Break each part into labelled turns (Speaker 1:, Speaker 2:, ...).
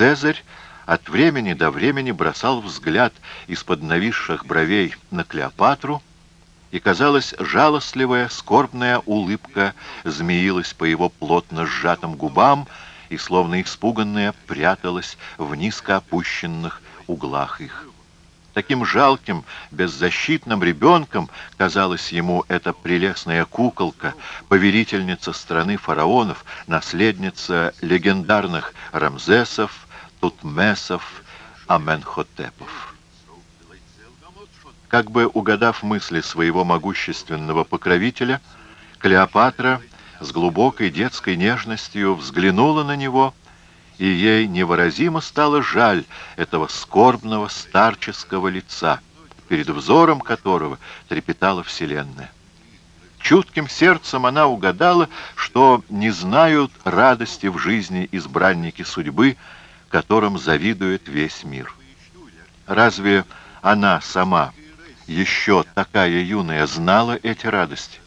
Speaker 1: Цезарь от времени до времени бросал взгляд из-под нависших бровей на Клеопатру, и, казалось, жалостливая, скорбная улыбка змеилась по его плотно сжатым губам и, словно испуганная, пряталась в низко опущенных углах их. Таким жалким, беззащитным ребенком казалась ему эта прелестная куколка, повелительница страны фараонов, наследница легендарных Рамзесов, Тутмесов, Аменхотепов. Как бы угадав мысли своего могущественного покровителя, Клеопатра с глубокой детской нежностью взглянула на него, и ей невыразимо стало жаль этого скорбного старческого лица, перед взором которого трепетала Вселенная. Чутким сердцем она угадала, что не знают радости в жизни избранники судьбы, которым завидует весь мир. Разве она сама еще такая юная знала эти радости.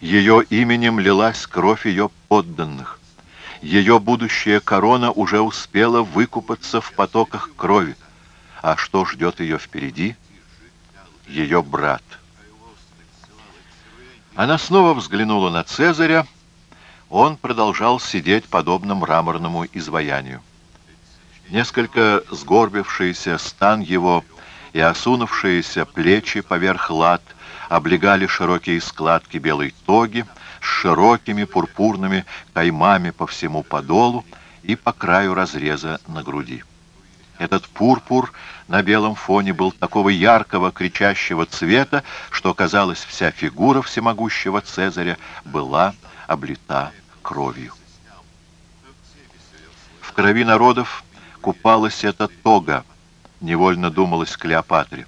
Speaker 1: Ее именем лилась кровь ее подданных. Ее будущая корона уже успела выкупаться в потоках крови. А что ждет ее впереди? Ее брат. Она снова взглянула на Цезаря. Он продолжал сидеть подобно мраморному изваянию. Несколько сгорбившийся стан его и осунувшиеся плечи поверх лад облегали широкие складки белой тоги с широкими пурпурными каймами по всему подолу и по краю разреза на груди. Этот пурпур на белом фоне был такого яркого, кричащего цвета, что, казалось, вся фигура всемогущего Цезаря была облита кровью. В крови народов купалась эта тога, невольно думалось Клеопатре.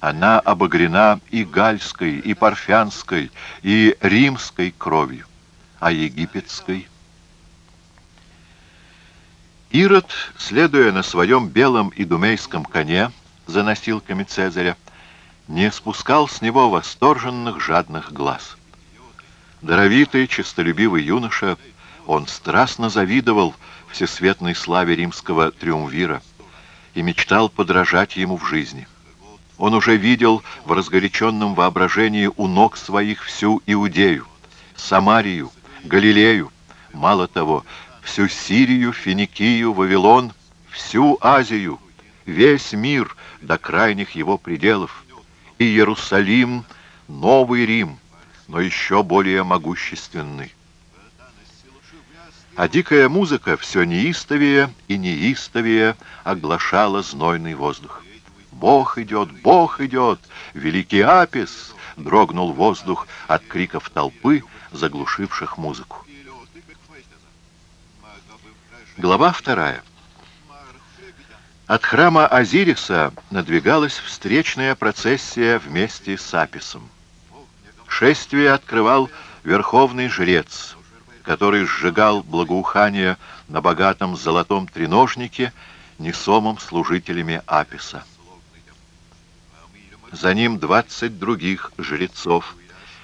Speaker 1: Она обогрена и гальской, и парфянской, и римской кровью, а египетской. Ирод, следуя на своем белом идумейском коне за носилками Цезаря, не спускал с него восторженных жадных глаз. Даровитый, честолюбивый юноша, он страстно завидовал всесветной славе римского триумвира — и мечтал подражать ему в жизни. Он уже видел в разгоряченном воображении у ног своих всю Иудею, Самарию, Галилею, мало того, всю Сирию, Финикию, Вавилон, всю Азию, весь мир до крайних его пределов, и Иерусалим, Новый Рим, но еще более могущественный. А дикая музыка все неистовее и неистовее оглашала знойный воздух. «Бог идет! Бог идет! Великий Апис!» — дрогнул воздух от криков толпы, заглушивших музыку. Глава вторая. От храма Азириса надвигалась встречная процессия вместе с Аписом. Шествие открывал верховный жрец — который сжигал благоухание на богатом золотом треножнике, несомом служителями Аписа. За ним двадцать других жрецов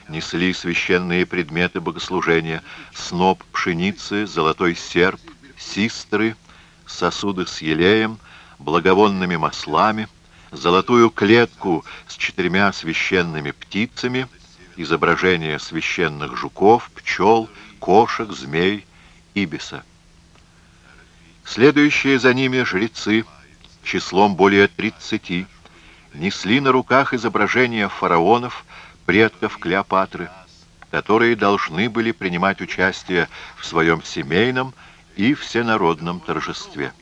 Speaker 1: несли священные предметы богослужения, сноп пшеницы, золотой серп, систры, сосуды с елеем, благовонными маслами, золотую клетку с четырьмя священными птицами, изображение священных жуков, пчел, кошек, змей, ибиса. Следующие за ними жрецы, числом более тридцати, несли на руках изображения фараонов, предков Клеопатры, которые должны были принимать участие в своем семейном и всенародном торжестве.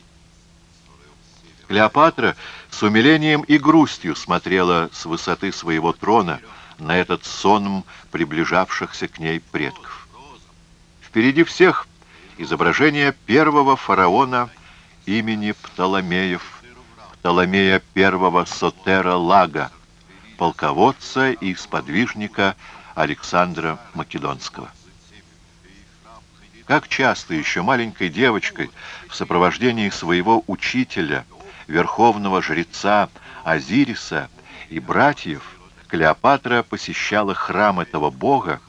Speaker 1: Клеопатра с умилением и грустью смотрела с высоты своего трона на этот сонм приближавшихся к ней предков. Впереди всех изображение первого фараона имени Птоломеев, Птоломея первого Сотера Лага, полководца и сподвижника Александра Македонского. Как часто еще маленькой девочкой в сопровождении своего учителя, верховного жреца Азириса и братьев, Клеопатра посещала храм этого бога,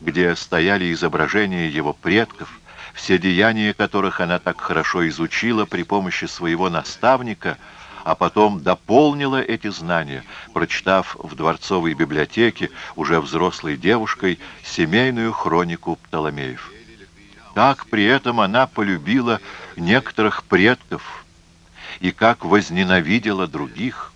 Speaker 1: где стояли изображения его предков, все деяния которых она так хорошо изучила при помощи своего наставника, а потом дополнила эти знания, прочитав в дворцовой библиотеке, уже взрослой девушкой, семейную хронику Птоломеев. Как при этом она полюбила некоторых предков и как возненавидела других –